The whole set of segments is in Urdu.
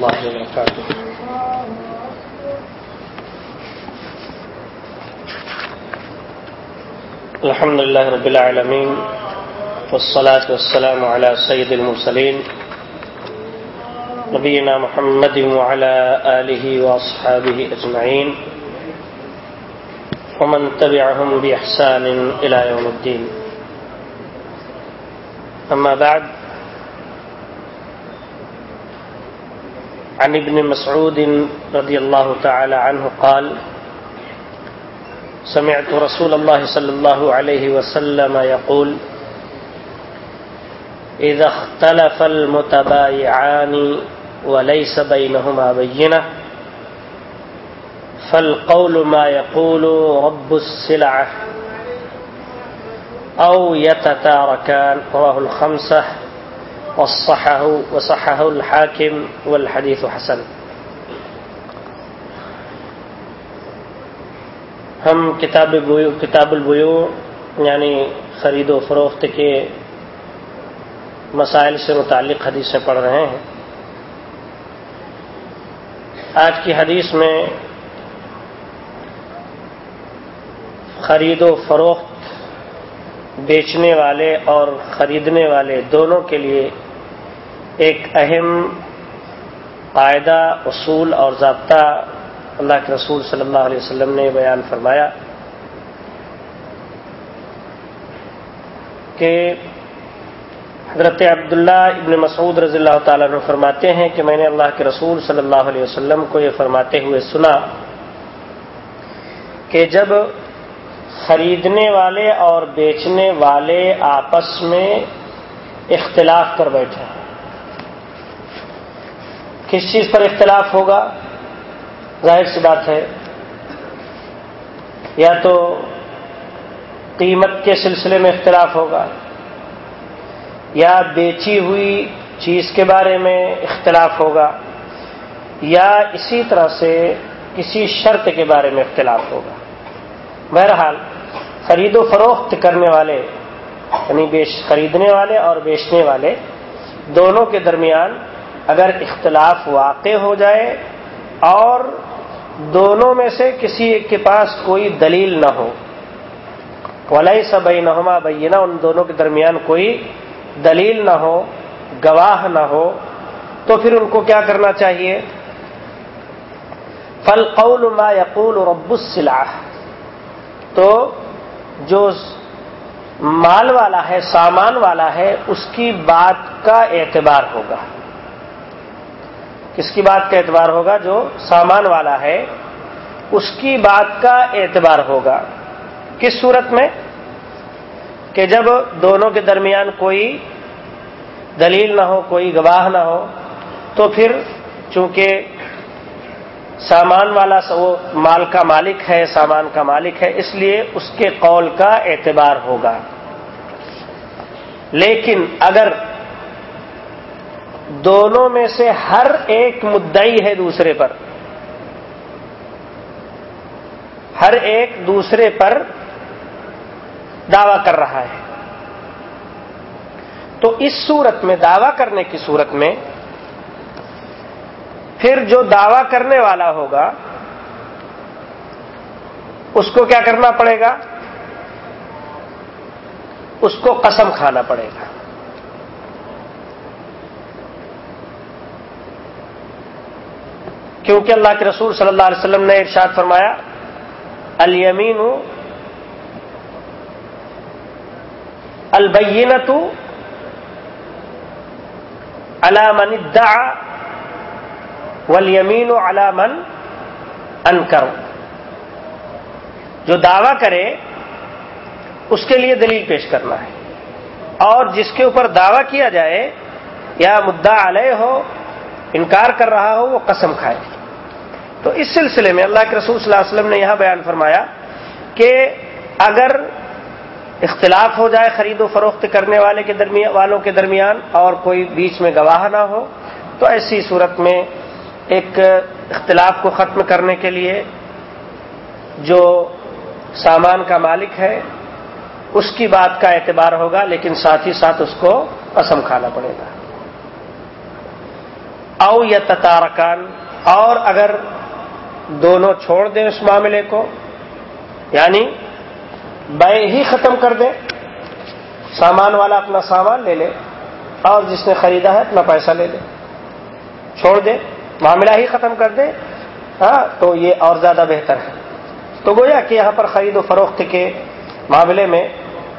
الله وبركاته الحمد لله رب العالمين والصلاة والسلام على سيد المرسلين نبينا محمد وعلى آله وأصحابه أجمعين ومن تبعهم بإحسان إلى يوم الدين أما بعد عن ابن مسعود رضي الله تعالى عنه قال، سمعت رسول الله صلى الله عليه وسلم يقول، إذا اختلف المتبايعان وليس بينهما بينة، فالقول ما يقول رب السلعة أو يتتاركان. رواه الخمسة. وصحه وصحه الحاكم والحديث حسن. ہم کتاب کتاب البیو یعنی خرید و فروخت کے مسائل سے متعلق حدیثیں پڑھ رہے ہیں۔ آج کی حدیث میں خرید و فروخت بیچنے والے اور خریدنے والے دونوں کے لیے ایک اہم قاعدہ، اصول اور ضابطہ اللہ کے رسول صلی اللہ علیہ وسلم نے بیان فرمایا کہ حضرت عبداللہ ابن مسعود رضی اللہ تعالیٰ نے فرماتے ہیں کہ میں نے اللہ کے رسول صلی اللہ علیہ وسلم کو یہ فرماتے ہوئے سنا کہ جب خریدنے والے اور بیچنے والے آپس میں اختلاف کر بیٹھے ہیں۔ کس چیز پر اختلاف ہوگا؟ ظاہر سی بات ہے، یا تو قیمت کے سلسلے میں اختلاف ہوگا، یا بیچی ہوئی چیز کے بارے میں اختلاف ہوگا، یا اسی طرح سے کسی شرط کے بارے میں اختلاف ہوگا۔ بہرحال خرید و فروخت کرنے والے یعنی بیش خریدنے والے اور بیچنے والے، دونوں کے درمیان اگر اختلاف واقع ہو جائے اور دونوں میں سے کسی ایک کے پاس کوئی دلیل نہ ہو ولی سب نہما بینا ان دونوں کے درمیان کوئی دلیل نہ ہو، گواہ نہ ہو، تو پھر ان کو کیا کرنا چاہیے؟ فل قول ما یقول رب السلاح تو جو مال والا ہے، سامان والا ہے، اس کی بات کا اعتبار ہوگا۔ کس کی بات کا اعتبار ہوگا؟ جو سامان والا ہے، اس کی بات کا اعتبار ہوگا۔ کس صورت میں؟ کہ جب دونوں کے درمیان کوئی دلیل نہ ہو، کوئی گواہ نہ ہو، تو پھر چونکہ سامان والا وہ مال کا مالک ہے، سامان کا مالک ہے، اس لیے اس کے قول کا اعتبار ہوگا۔ لیکن اگر دونوں میں سے ہر ایک مدعی ہے دوسرے پر، ہر ایک دوسرے پر دعوی کر رہا ہے، تو اس صورت میں، دعوی کرنے کی صورت میں پھر جو دعوی کرنے والا ہوگا، اس کو کیا کرنا پڑے گا؟ اس کو قسم کھانا پڑے گا۔ کیونکہ اللہ کے رسول صلی اللہ علیہ وسلم نے ارشاد فرمایا المین البینت علامن ادعا والیمین علامن انکر۔ جو دعوی کرے، اس کے لیے دلیل پیش کرنا ہے۔ اور جس کے اوپر دعویٰ کیا جائے، یا مدعا علیہ ہو، انکار کر رہا ہو، وہ قسم کھائے۔ تو اس سلسلے میں اللہ کے رسول صلی اللہ علیہ وسلم نے یہاں بیان فرمایا کہ اگر اختلاف ہو جائے خرید و فروخت کرنے والے کے درمیان، والوں کے درمیان اور کوئی بیچ میں گواہ نہ ہو، تو ایسی صورت میں ایک اختلاف کو ختم کرنے کے لیے جو سامان کا مالک ہے، اس کی بات کا اعتبار ہوگا، لیکن ساتھ ہی ساتھ اس کو قسم کھانا پڑے گا۔ او یا تتارکان اور اگر دونوں چھوڑ دیں اس معاملے کو یعنی بے ہی ختم کر دیں، سامان والا اپنا سامان لے لے، اور جس نے خریدا ہے اپنا پیسہ لے لے، چھوڑ دے۔ معاملہ ہی ختم کر دے ہاں تو یہ اور زیادہ بہتر ہے۔ تو گویا کہ یہاں پر خرید و فروخت کے معاملے میں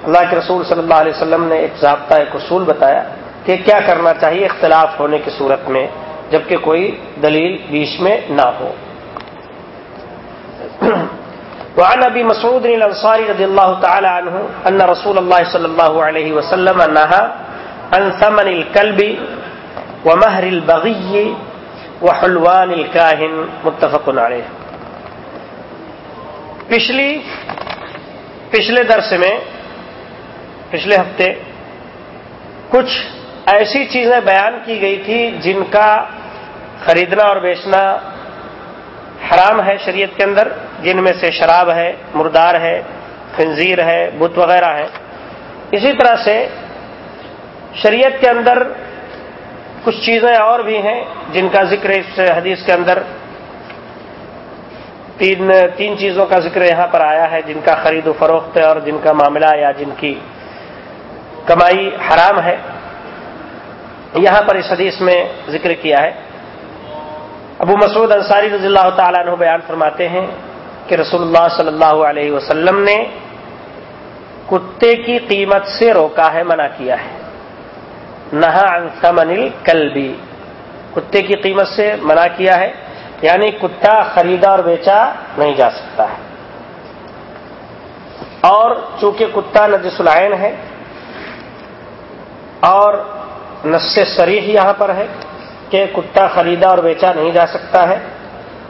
اللہ کے رسول صلی اللہ علیہ وسلم نے ایک ضابطہ، ایک اصول بتایا کہ کیا کرنا چاہیے اختلاف ہونے کی صورت میں، جبکہ کوئی دلیل بیچ میں نہ ہو۔ وعن ابي مسعود الانصاري رضي الله تعالى عنه ان رسول الله صلى الله عليه وسلم نهى عن ثمن الكلب ومهر البغي وحلوان الكاهن متفق عليه پچھلی، پچھلے درس میں، پچھلے ہفتے کچھ ایسی چیزیں بیان کی گئی تھی جن کا خریدنا اور بیچنا حرام ہے شریعت کے اندر، جن میں سے شراب ہے، مردار ہے، خنزیر ہے، بت وغیرہ ہے اسی طرح سے شریعت کے اندر کچھ چیزیں اور بھی ہیں جن کا ذکر اس حدیث کے اندر۔ تین تین چیزوں کا ذکر یہاں پر آیا ہے، جن کا خرید و فروخت ہے اور جن کا معاملہ یا جن کی کمائی حرام ہے۔ یہاں پر اس حدیث میں ذکر کیا ہے۔ ابو مسعود انصاری رضی اللہ تعالیٰ عنہ بیان فرماتے ہیں کہ رسول اللہ صلی اللہ علیہ وسلم نے کتے کی قیمت سے روکا ہے، منع کیا ہے۔ نہا ثمن کلبی۔ کتے کی قیمت سے منع کیا ہے یعنی کتا خریدا اور بیچا نہیں جا سکتا ہے۔ اور چونکہ کتا نجس العین ہے، اور نس سریح یہاں پر ہے کہ کتا خریدا اور بیچا نہیں جا سکتا ہے،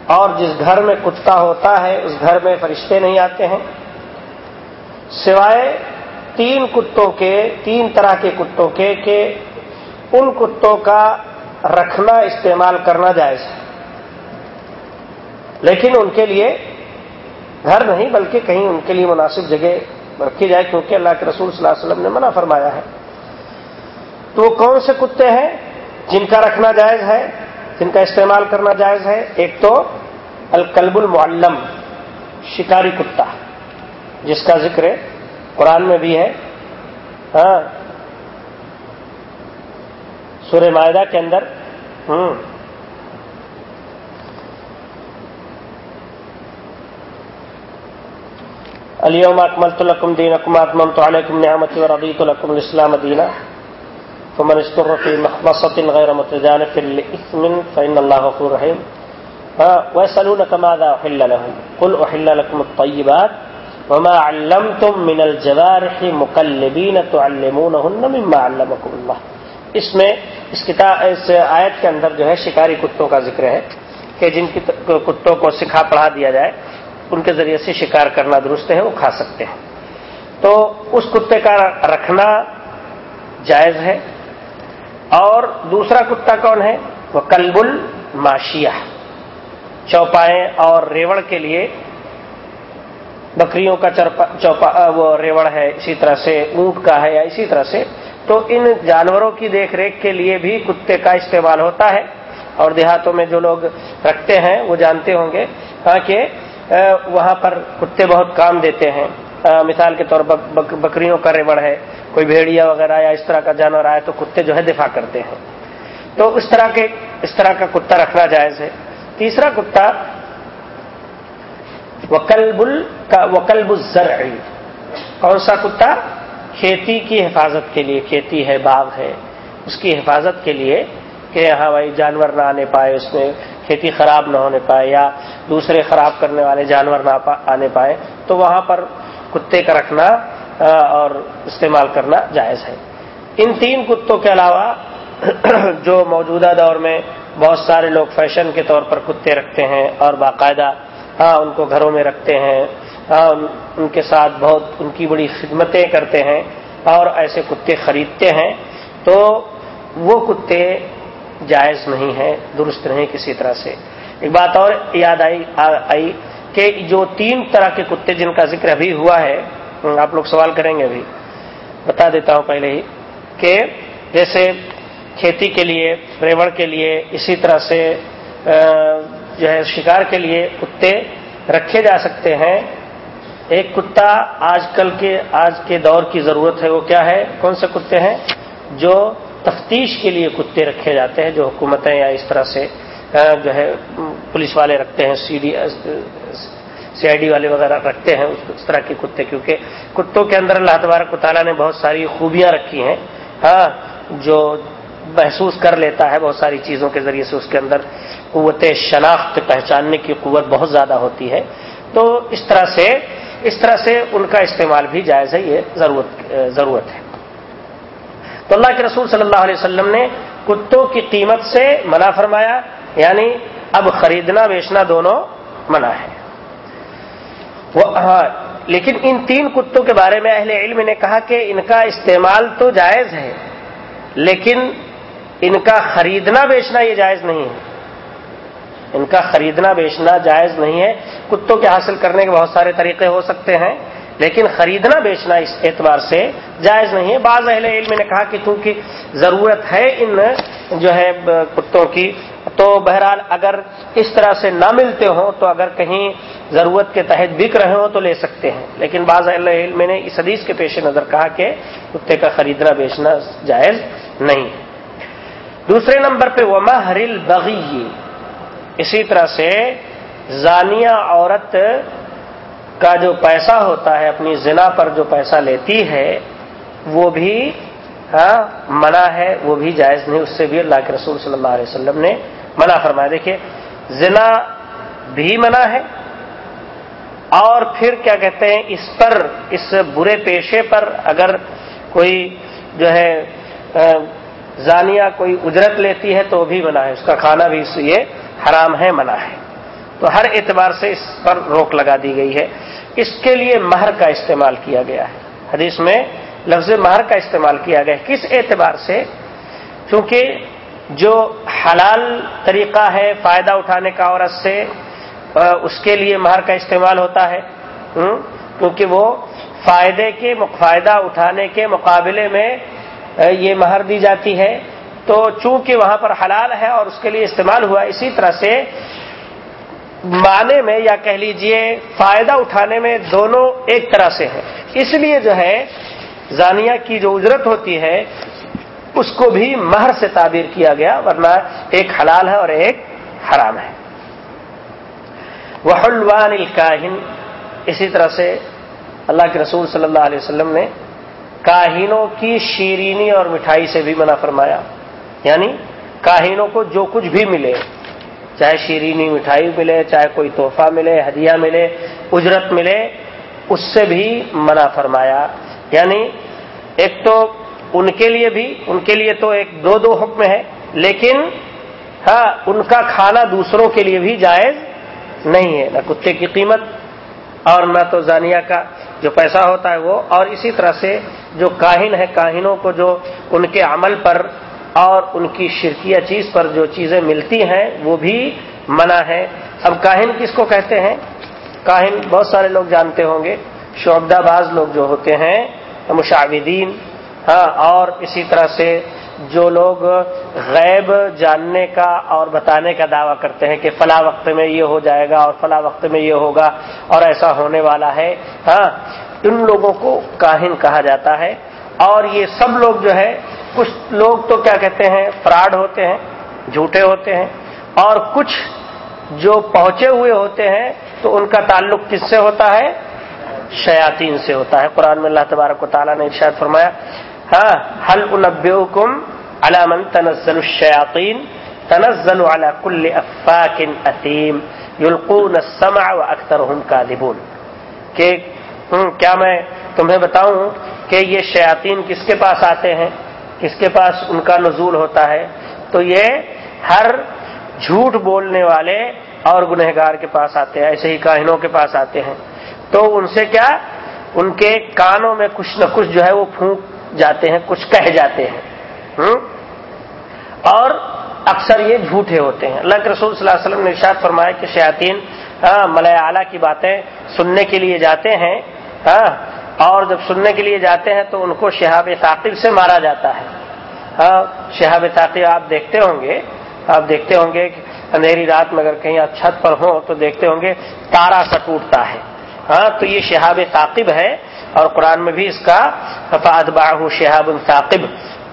اور جس گھر میں کتا ہوتا ہے، اس گھر میں فرشتے نہیں آتے ہیں۔ سوائے تین کتوں کے، تین طرح کے کتوں کے کہ ان کتوں کا رکھنا استعمال کرنا جائز ہے۔ لیکن ان کے لیے گھر نہیں، بلکہ کہیں ان کے لیے مناسب جگہ رکھی جائے، کیونکہ اللہ کے رسول صلی اللہ علیہ وسلم نے منع فرمایا ہے۔ تو وہ کون سے کتے ہیں جن کا رکھنا جائز ہے، جن کا استعمال کرنا جائز ہے؟ ایک تو الکلب المعلم، شکاری کتا، جس کا ذکر قرآن میں بھی ہے۔ ہاں سورہ معاہدہ کے اندر۔ ہوں اليوم اكملت لكم دينكم واتممت عليكم نعمتي ورضيت لكم الاسلام دينا فمن استر في مخمصة غير متجانف لإثم فإن الله غفور رحيم ويسألونك ماذا أحل لهم؟ قل أحل لكم الطيبات وما علمتم من الجوارح مقلبين تعلمونهن مما علمكم الله اس میں اس کتاب، اس آیت کے اندر جو ہے شکاری کتوں کا ذکر ہے کہ جن کتوں کو سکھا پڑھا دیا جائے، ان کے ذریعے سے شکار کرنا درست ہے، وہ کھا سکتے ہیں۔ تو اس کتے کا رکھنا جائز ہے۔ اور دوسرا کتا کون ہے؟ وہ کلب الماشیہ۔ چوپائے اور ریوڑ کے لیے بکریوں کا چوپا وہ ریوڑ ہے، اسی طرح سے اونٹ کا ہے یا اسی طرح سے تو ان جانوروں کی دیکھ ریکھ کے لیے بھی کتے کا استعمال ہوتا ہے اور دیہاتوں میں جو لوگ رکھتے ہیں وہ جانتے ہوں گے۔ کہ وہاں پر کتے بہت کام دیتے ہیں۔ مثال کے طور پر بکریوں کا ریوڑ ہے، کوئی بھیڑیا وغیرہ یا اس طرح کا جانور آئے تو کتے جو ہے دفاع کرتے ہیں۔ تو اس طرح کے، اس طرح کا کتا رکھنا جائز ہے۔ تیسرا کتا، وکلب کا، وکلب الزرعی۔ کون سا کتا؟ کھیتی کی حفاظت کے لیے، کھیتی ہے، باغ ہے، اس کی حفاظت کے لیے کہ ہاں بھائی جانور نہ آنے پائے، اس میں کھیتی خراب نہ ہونے پائے یا دوسرے خراب کرنے والے جانور نہ آنے پائے، تو وہاں پر کتے کا رکھنا اور استعمال کرنا جائز ہے۔ ان تین کتوں کے علاوہ جو موجودہ دور میں بہت سارے لوگ فیشن کے طور پر کتے رکھتے ہیں اور باقاعدہ ہاں ان کو گھروں میں رکھتے ہیں۔ ان کے ساتھ بہت ان کی بڑی خدمتیں کرتے ہیں اور ایسے کتے خریدتے ہیں تو وہ کتے جائز نہیں ہیں، درست نہیں کسی طرح سے۔ ایک بات اور یاد آئی آئی کہ جو تین طرح کے کتے جن کا ذکر ابھی ہوا ہے، آپ لوگ سوال کریں گے ابھی۔ بتا دیتا ہوں پہلے ہی کہ جیسے کھیتی کے لیے، ریوڑ کے لیے، اسی طرح سے جو ہے، شکار کے لیے کتے رکھے جا سکتے ہیں۔ ایک کتا آج کل کے آج کے دور کی ضرورت ہے، وہ کیا ہے؟ کون سے کتے ہیں؟ جو تفتیش کے لیے کتے رکھے جاتے ہیں، جو حکومتیں یا اس طرح سے جو ہے، پولیس والے رکھتے ہیں، C D C I D والے وغیرہ رکھتے ہیں اس طرح کے کتے، کیونکہ کتوں کے اندر اللہ تبارک تعالیٰ نے بہت ساری خوبیاں رکھی ہیں۔ ہاں جو محسوس کر لیتا ہے بہت ساری چیزوں کے ذریعے سے، اس کے اندر قوت شناخت پہچاننے کی قوت بہت زیادہ ہوتی ہے۔ تو اس طرح سے اس طرح سے ان کا استعمال بھی جائز ہے، یہ ضرورت ضرورت ہے۔ تو اللہ کے رسول صلی اللہ علیہ وسلم نے کتوں کی قیمت سے منع فرمایا یعنی اب خریدنا، بیچنا دونوں منع ہے۔ وہ ہاں لیکن ان تین کتوں کے بارے میں اہل علم نے کہا کہ ان کا استعمال تو جائز ہے، لیکن ان کا خریدنا، بیچنا یہ جائز نہیں ہے۔ ان کا خریدنا بیچنا جائز نہیں ہے۔ کتوں کے حاصل کرنے کے بہت سارے طریقے ہو سکتے ہیں، لیکن خریدنا بیچنا اس اعتبار سے جائز نہیں ہے۔ بعض اہل علم نے کہا کہ چونکہ ضرورت ہے ان جو ہے کتوں کی، تو بہرحال اگر اس طرح سے نہ ملتے ہوں تو اگر کہیں ضرورت کے تحت بک رہے ہوں تو لے سکتے ہیں۔ لیکن بعض اہل علم نے اس حدیث کے پیش نظر کہا کہ کتے کا خریدنا بیچنا جائز نہیں۔ دوسرے نمبر پہ وما ہرل بغی اسی طرح سے زانیہ عورت کا جو پیسہ ہوتا ہے، اپنی زنا پر جو پیسہ لیتی ہے، وہ بھی ہاں منع ہے، وہ بھی جائز نہیں، اس سے بھی اللہ کے رسول صلی اللہ علیہ وسلم نے منع فرمایا۔ دیکھیے، زنا بھی منع ہے اور پھر کیا کہتے ہیں، اس پر، اس برے پیشے پر اگر کوئی جو ہے زانیہ کوئی اجرت لیتی ہے تو بھی منع ہے، اس کا کھانا بھی اس یہ حرام ہے، منع ہے۔ تو ہر اعتبار سے اس پر روک لگا دی گئی ہے۔ اس کے لیے مہر کا استعمال کیا گیا ہے۔ حدیث میں لفظ مہر کا استعمال کیا گیا ہے۔ کس اعتبار سے؟ کیونکہ جو حلال طریقہ ہے فائدہ اٹھانے کا عورت سے اس کے لیے مہر کا استعمال ہوتا ہے۔ کیونکہ وہ فائدے کے، فائدہ اٹھانے کے مقابلے میں یہ مہر دی جاتی ہے۔ تو چونکہ وہاں پر حلال ہے اور اس کے لیے استعمال ہوا، اسی طرح سے معنی میں یا کہہ لیجیے فائدہ اٹھانے میں دونوں ایک طرح سے ہیں۔ اس لیے جو ہے، زانیہ کی جو اجرت ہوتی ہے، اس کو بھی مہر سے تعبیر کیا گیا، ورنہ ایک حلال ہے اور ایک حرام ہے۔ وہ الکاہن اسی طرح سے اللہ کے رسول صلی اللہ علیہ وسلم نے کاہینوں کی شیرینی اور مٹھائی سے بھی منع فرمایا۔ یعنی کاہینوں کو جو کچھ بھی ملے، چاہے شیرینی مٹھائی ملے، چاہے کوئی تحفہ ملے، ہدیہ ملے، اجرت ملے، اس سے بھی منع فرمایا۔ یعنی ایک تو ان کے لیے بھی، ان کے لیے تو ایک دو دو حکم ہے، لیکن ہاں ان کا کھانا دوسروں کے لیے بھی جائز نہیں ہے، نہ کتے کی قیمت اور نہ تو زانیہ کا جو پیسہ ہوتا ہے وہ۔ اور اسی طرح سے جو کاہن ہے، کاہنوں کو جو ان کے عمل پر اور ان کی شرکیہ چیز پر جو چیزیں ملتی ہیں، وہ بھی منع ہے اب کاہن کس کو کہتے ہیں؟ کاہن بہت سارے لوگ جانتے ہوں گے۔ شعبدہ باز لوگ جو ہوتے ہیں مشاودین ہاں اور اسی طرح سے جو لوگ غیب جاننے کا اور بتانے کا دعویٰ کرتے ہیں کہ فلاں وقت میں یہ ہو جائے گا اور فلاں وقت میں یہ ہوگا اور ایسا ہونے والا ہے۔ ہاں ان لوگوں کو کاہن کہا جاتا ہے۔ اور یہ سب لوگ جو ہے کچھ لوگ تو کیا کہتے ہیں، فراڈ ہوتے ہیں، جھوٹے ہوتے ہیں، اور کچھ جو پہنچے ہوئے ہوتے ہیں تو ان کا تعلق کس سے ہوتا ہے؟ شیاتین سے ہوتا ہے۔ قرآن میں اللہ تبارک و تعالیٰ نے ارشاد فرمایا ہاں حل انبیکم علامن تنزل الشیاطین؟ تنزل على كل افاق اتیم یلقون السمع واکثرهم كاذبون کہ کیا میں تمہیں بتاؤں کہ یہ شیاطین کس کے پاس آتے ہیں؟ کس کے پاس ان کا نزول ہوتا ہے، تو یہ ہر جھوٹ بولنے والے اور گنہگار کے پاس آتے ہیں، ایسے ہی کاہنوں کے پاس آتے ہیں۔ تو ان سے کیا؟ ان کے کانوں میں کچھ نہ کچھ جو ہے وہ پھونک جاتے ہیں، کچھ کہہ جاتے ہیں۔ اور اکثر یہ جھوٹے ہوتے ہیں۔ اللہ کے رسول صلی اللہ علیہ وسلم نے ارشاد فرمایا کہ شیاطین ہاں اعلیٰ کی باتیں سننے کے لیے جاتے ہیں ہاں اور جب سننے کے لیے جاتے ہیں تو ان کو شہاب ثاقب سے مارا جاتا ہے۔ ہاں شہاب تاقی آپ دیکھتے ہوں گے، آپ دیکھتے ہوں گے کہ اندھیری رات میں اگر کہیں آپ چھت پر ہوں تو دیکھتے ہوں گے تارا سا ٹوٹتا ہے۔ ہاں تو یہ شہاب ثاقب ہے اور قرآن میں بھی اس کا ففاد باہ شہاب الثاقب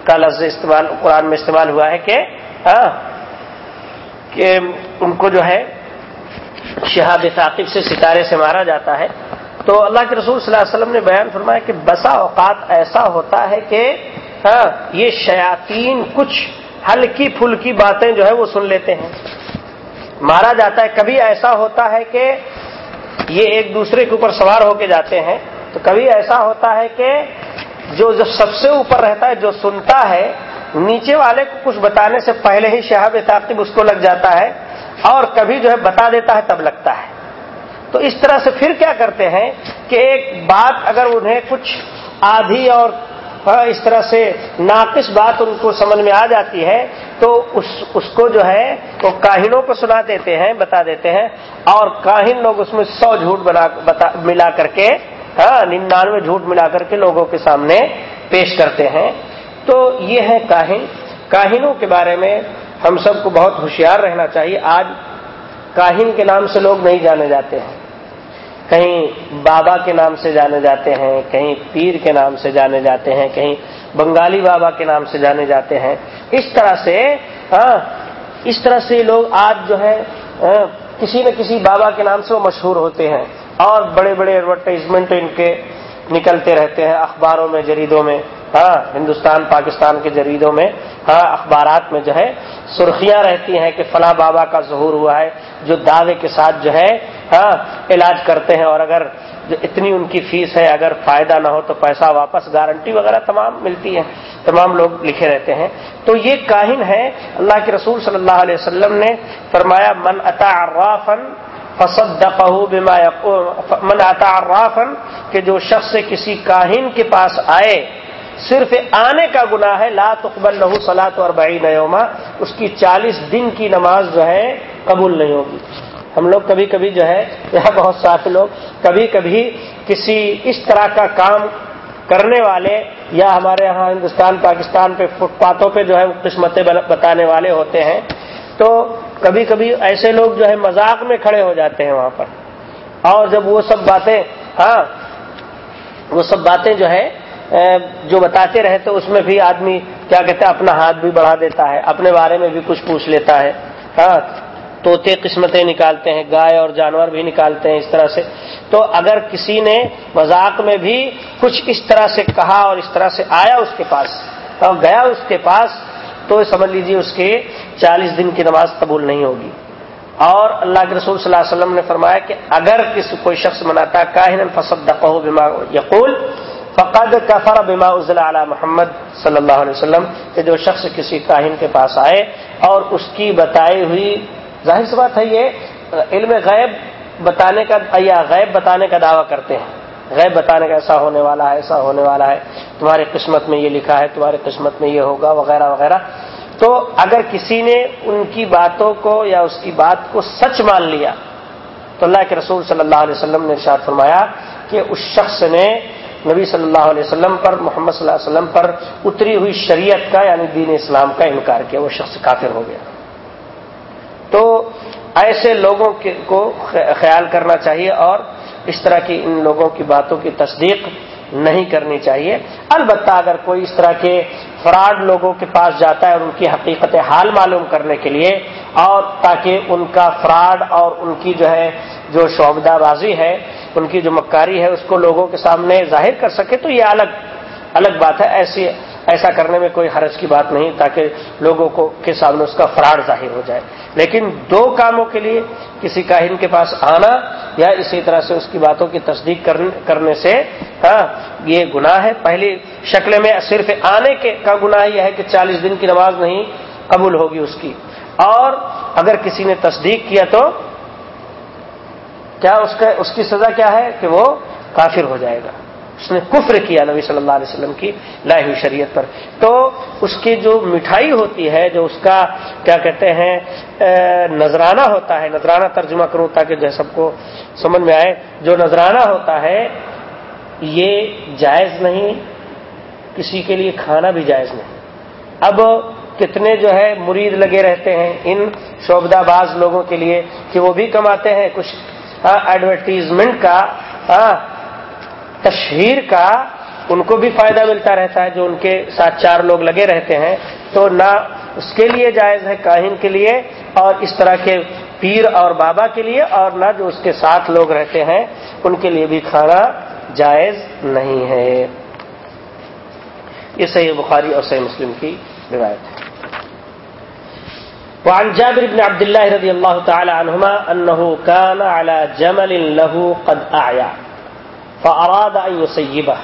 کا لفظ استعمال، قرآن میں استعمال ہوا ہے کہ ہاں کہ ان کو جو ہے شہاب ثاقب سے ستارے سے مارا جاتا ہے۔ تو اللہ کے رسول صلی اللہ علیہ وسلم نے بیان فرمایا کہ بسا اوقات ایسا ہوتا ہے کہ ہاں یہ شیاطین کچھ ہلکی پھلکی باتیں جو ہے وہ سن لیتے ہیں۔ مارا جاتا ہے۔ کبھی ایسا ہوتا ہے کہ یہ ایک دوسرے کے اوپر سوار ہو کے جاتے ہیں۔ تو کبھی ایسا ہوتا ہے کہ جو جو سب سے اوپر رہتا ہے، جو سنتا ہے، نیچے والے کو کچھ بتانے سے پہلے ہی شہاب تعقیب اس کو لگ جاتا ہے اور کبھی جو ہے بتا دیتا ہے تب لگتا ہے۔ تو اس طرح سے پھر کیا کرتے ہیں کہ ایک بات اگر انہیں کچھ آدھی اور اس طرح سے ناقص بات ان کو سمجھ میں آ جاتی ہے، تو اس اس کو جو ہے وہ کاہنوں کو سنا دیتے ہیں، بتا دیتے ہیں۔ اور کاہن لوگ اس میں سو جھوٹ بنا، بتا، ملا کر کے ہاں ننانوے جھوٹ ملا کر کے لوگوں کے سامنے پیش کرتے ہیں۔ تو یہ ہے کاہن۔ کاہنوں کے بارے میں ہم سب کو بہت ہوشیار رہنا چاہیے۔ آج کاہن کے نام سے لوگ نہیں جانے جاتے ہیں۔ کہیں بابا کے نام سے جانے جاتے ہیں، کہیں پیر کے نام سے جانے جاتے ہیں، کہیں بنگالی بابا کے نام سے جانے جاتے ہیں۔ اس طرح سے ہاں اس طرح سے لوگ آج جو ہے ہاں، کسی نہ کسی بابا کے نام سے وہ مشہور ہوتے ہیں۔ اور بڑے بڑے ایڈورٹائزمنٹ ان کے نکلتے رہتے ہیں اخباروں میں، جریدوں میں ہاں ہندوستان، پاکستان کے جریدوں میں ہاں اخبارات میں جو ہے، سرخیاں رہتی ہیں کہ فلاں بابا کا ظہور ہوا ہے، جو دعوے کے ساتھ جو ہے ہاں علاج کرتے ہیں اور اگر جو اتنی ان کی فیس ہے، اگر فائدہ نہ ہو تو پیسہ واپس گارنٹی وغیرہ تمام ملتی ہے، تمام لوگ لکھے رہتے ہیں۔ تو یہ کاہن ہے۔ اللہ کے رسول صلی اللہ علیہ وسلم نے فرمایا، من اتا عرافن فسد بما من اتا عرافن کہ جو شخص کسی کاہن کے پاس آئے، صرف آنے کا گناہ ہے، لا تقبل لہو سلاۃ اور بڑی نیوما اس کی چالیس دن کی نماز جو ہے قبول نہیں ہوگی۔ ہم لوگ کبھی کبھی جو ہے، یہاں بہت ساتھ لوگ کبھی کبھی کسی اس طرح کا کام کرنے والے یا ہمارے یہاں ہندوستان، پاکستان پہ فٹ پاتھوں پہ جو ہے قسمتیں بتانے والے ہوتے ہیں۔ تو کبھی کبھی ایسے لوگ جو ہے، مذاق میں کھڑے ہو جاتے ہیں وہاں پر۔ اور جب وہ سب باتیں ہاں وہ سب باتیں جو ہے جو بتاتے رہے تو اس میں بھی آدمی کیا کہتے ہیں، اپنا ہاتھ بھی بڑھا دیتا ہے، اپنے بارے میں بھی کچھ پوچھ لیتا ہے۔ ہاں توتے قسمتیں نکالتے ہیں، گائے اور جانور بھی نکالتے ہیں اس طرح سے۔ تو اگر کسی نے مذاق میں بھی کچھ اس طرح سے کہا اور اس طرح سے آیا اس کے پاس، اور گیا اس کے پاس، تو سمجھ لیجیے اس کے چالیس دن کی نماز قبول نہیں ہوگی۔ اور اللہ کے رسول صلی اللہ علیہ وسلم نے فرمایا کہ اگر کسی کوئی شخص مناتا کاہن فسد بما یقول، فقد کفر بما ازل علی محمد صلی اللہ علیہ وسلم، کہ جو شخص کسی کاہن کے پاس آئے اور اس کی بتائی ہوئی ظاہر سی بات ہے یہ علم غیب بتانے کا یا غیب بتانے کا دعویٰ کرتے ہیں۔ غیب بتانے کا ایسا ہونے والا ہے، ایسا ہونے والا ہے۔ تمہاری قسمت میں یہ لکھا ہے، تمہاری قسمت میں یہ ہوگا وغیرہ وغیرہ۔ تو اگر کسی نے ان کی باتوں کو یا اس کی بات کو سچ مان لیا، تو اللہ کے رسول صلی اللہ علیہ وسلم نے ارشاد فرمایا کہ اس شخص نے نبی صلی اللہ علیہ وسلم پر، محمد صلی اللہ علیہ وسلم پر اتری ہوئی شریعت کا یعنی دین اسلام کا انکار کیا، وہ شخص کافر ہو گیا۔ تو ایسے لوگوں کو خیال کرنا چاہیے اور اس طرح کی ان لوگوں کی باتوں کی تصدیق نہیں کرنی چاہیے۔ البتہ اگر کوئی اس طرح کے فراڈ لوگوں کے پاس جاتا ہے اور ان کی حقیقت حال معلوم کرنے کے لیے اور تاکہ ان کا فراڈ اور ان کی جو ہے جو شعبدہ بازی ہے، ان کی جو مکاری ہے، اس کو لوگوں کے سامنے ظاہر کر سکے تو یہ الگ الگ بات ہے۔ ایسی ایسا کرنے میں کوئی حرج کی بات نہیں تاکہ لوگوں کو کے سامنے اس کا فراڈ ظاہر ہو جائے۔ لیکن دو کاموں کے لیے کسی کاہن کے پاس آنا یا اسی طرح سے اس کی باتوں کی تصدیق کرنے سے ہاں یہ گناہ ہے۔ پہلی شکل میں صرف آنے کے کا گناہ یہ ہے کہ چالیس دن کی نماز نہیں قبول ہوگی اس کی۔ اور اگر کسی نے تصدیق کیا تو کیا اس کا، اس کی سزا کیا ہے کہ وہ کافر ہو جائے گا۔ اس نے کفر کیا نبی صلی اللہ علیہ وسلم کی لائی ہوئی شریعت پر۔ تو اس کی جو مٹھائی ہوتی ہے، جو اس کا کیا کہتے ہیں نذرانہ ہوتا ہے، نذرانہ ترجمہ کروں تاکہ جو ہے سب کو سمجھ میں آئے۔ جو نذرانہ ہوتا ہے، یہ جائز نہیں، کسی کے لیے کھانا بھی جائز نہیں۔ اب کتنے جو ہے مرید لگے رہتے ہیں ان شعبدہ باز لوگوں کے لیے کہ وہ بھی کماتے ہیں۔ کچھ ہاں، ایڈورٹیزمنٹ کا ہاں، تشہیر کا ان کو بھی فائدہ ملتا رہتا ہے جو ان کے ساتھ چار لوگ لگے رہتے ہیں تو نہ اس کے لیے جائز ہے کاہن کے لیے اور اس طرح کے پیر اور بابا کے لیے اور نہ جو اس کے ساتھ لوگ رہتے ہیں ان کے لیے بھی کھانا جائز نہیں ہے۔ یہ صحیح بخاری اور صحیح مسلم کی روایت ہے۔ وعن جابر بن عبد الله رضي الله تعالى عنهما أنه كان على جمل له قد أعيا فأراد أن يسيبه